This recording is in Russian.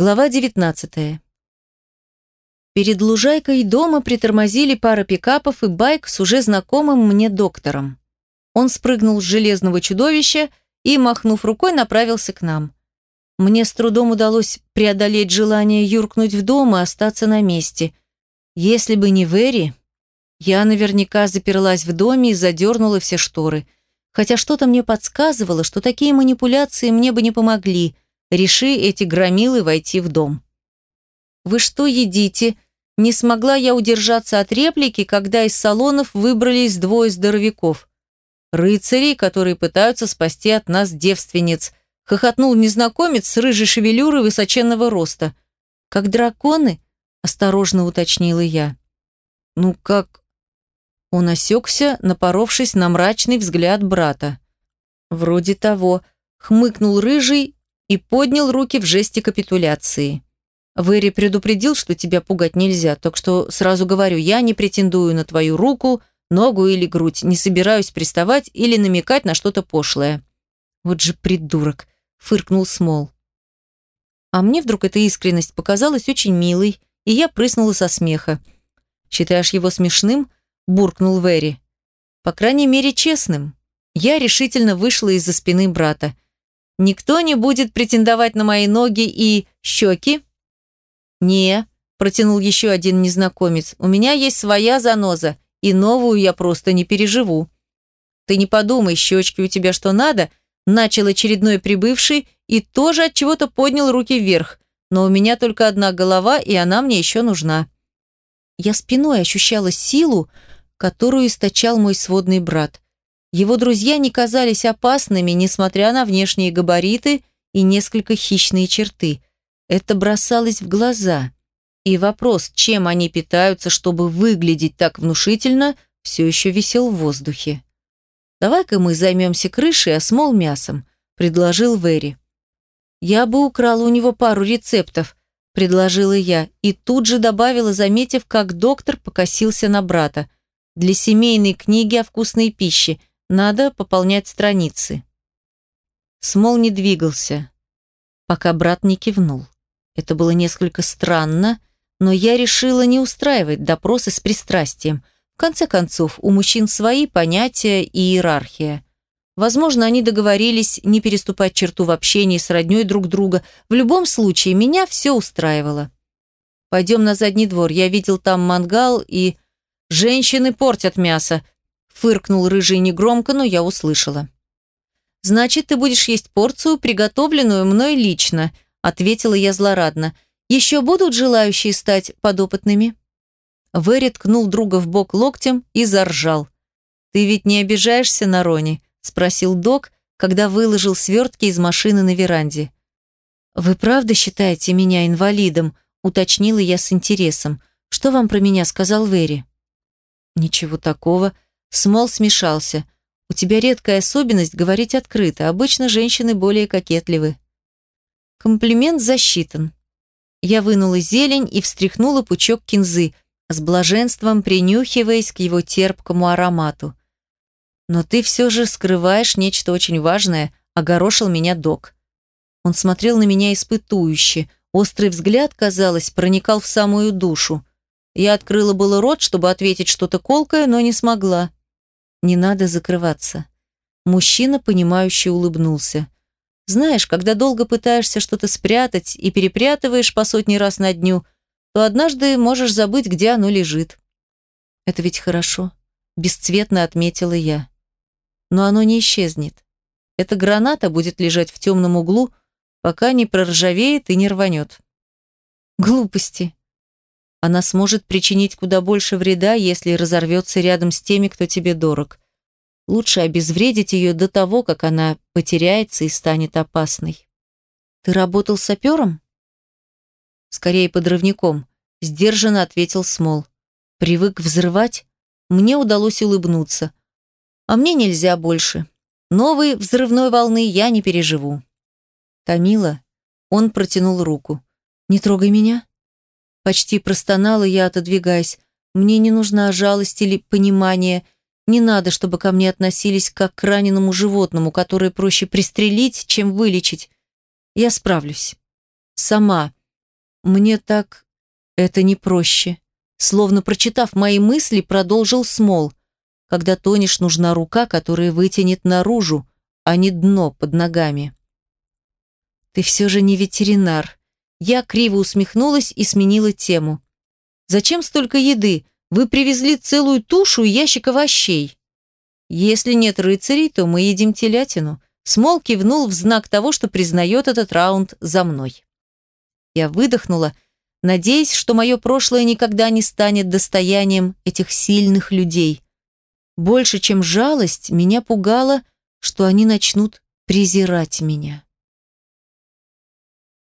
Глава 19. Перед лужайкой дома притормозили пара пикапов и байк с уже знакомым мне доктором. Он спрыгнул с железного чудовища и, махнув рукой, направился к нам. Мне с трудом удалось преодолеть желание юркнуть в дом и остаться на месте. Если бы не Вэри, я наверняка заперлась в доме и задернула все шторы. Хотя что-то мне подсказывало, что такие манипуляции мне бы не помогли – Реши эти громилы войти в дом. «Вы что едите?» Не смогла я удержаться от реплики, когда из салонов выбрались двое здоровяков. «Рыцари, которые пытаются спасти от нас девственниц», хохотнул незнакомец с рыжей шевелюрой высоченного роста. «Как драконы?» – осторожно уточнила я. «Ну как?» Он осекся, напоровшись на мрачный взгляд брата. «Вроде того», – хмыкнул рыжий и поднял руки в жесте капитуляции. Вэри предупредил, что тебя пугать нельзя, так что сразу говорю, я не претендую на твою руку, ногу или грудь, не собираюсь приставать или намекать на что-то пошлое. Вот же придурок, фыркнул Смол. А мне вдруг эта искренность показалась очень милой, и я прыснула со смеха. «Считаешь его смешным?» – буркнул Вэри. «По крайней мере, честным». Я решительно вышла из-за спины брата – Никто не будет претендовать на мои ноги и щеки?» «Не», – протянул еще один незнакомец, – «у меня есть своя заноза, и новую я просто не переживу». «Ты не подумай, щечки у тебя что надо», – начал очередной прибывший и тоже от чего-то поднял руки вверх, но у меня только одна голова, и она мне еще нужна. Я спиной ощущала силу, которую источал мой сводный брат. Его друзья не казались опасными, несмотря на внешние габариты и несколько хищные черты. Это бросалось в глаза. И вопрос, чем они питаются, чтобы выглядеть так внушительно, все еще висел в воздухе. «Давай-ка мы займемся крышей, а смол мясом», – предложил Вэри. «Я бы украла у него пару рецептов», – предложила я, и тут же добавила, заметив, как доктор покосился на брата. «Для семейной книги о вкусной пище. Надо пополнять страницы. Смол не двигался, пока брат не кивнул. Это было несколько странно, но я решила не устраивать допросы с пристрастием. В конце концов, у мужчин свои понятия и иерархия. Возможно, они договорились не переступать черту в общении с роднёй друг друга. В любом случае, меня все устраивало. «Пойдем на задний двор. Я видел там мангал и...» «Женщины портят мясо», Фыркнул рыжий негромко, но я услышала. «Значит, ты будешь есть порцию, приготовленную мной лично», ответила я злорадно. «Еще будут желающие стать подопытными?» Вэри ткнул друга в бок локтем и заржал. «Ты ведь не обижаешься на Рони?» спросил док, когда выложил свертки из машины на веранде. «Вы правда считаете меня инвалидом?» уточнила я с интересом. «Что вам про меня сказал Вэри?» «Ничего такого», Смол смешался. «У тебя редкая особенность говорить открыто. Обычно женщины более кокетливы». Комплимент засчитан. Я вынула зелень и встряхнула пучок кинзы, с блаженством принюхиваясь к его терпкому аромату. «Но ты все же скрываешь нечто очень важное», — огорошил меня док. Он смотрел на меня испытующе. Острый взгляд, казалось, проникал в самую душу. Я открыла было рот, чтобы ответить что-то колкое, но не смогла. Не надо закрываться. Мужчина, понимающе улыбнулся. Знаешь, когда долго пытаешься что-то спрятать и перепрятываешь по сотни раз на дню, то однажды можешь забыть, где оно лежит. Это ведь хорошо, бесцветно отметила я. Но оно не исчезнет. Эта граната будет лежать в темном углу, пока не проржавеет и не рванет. Глупости. Она сможет причинить куда больше вреда, если разорвется рядом с теми, кто тебе дорог. Лучше обезвредить ее до того, как она потеряется и станет опасной. Ты работал сапером? Скорее подрывником, сдержанно ответил Смол. Привык взрывать? Мне удалось улыбнуться. А мне нельзя больше. Новой взрывной волны я не переживу. Тамила, он протянул руку. Не трогай меня. Почти простонала я, отодвигаясь. Мне не нужна жалость или понимание. Не надо, чтобы ко мне относились как к раненому животному, которое проще пристрелить, чем вылечить. Я справлюсь. Сама. мне так... Это не проще. Словно прочитав мои мысли, продолжил Смол. Когда тонешь, нужна рука, которая вытянет наружу, а не дно под ногами. Ты все же не ветеринар. Я криво усмехнулась и сменила тему. Зачем столько еды? Вы привезли целую тушу и ящик овощей. Если нет рыцарей, то мы едим телятину. Смол кивнул в знак того, что признает этот раунд за мной. Я выдохнула, надеясь, что мое прошлое никогда не станет достоянием этих сильных людей. Больше, чем жалость, меня пугало, что они начнут презирать меня.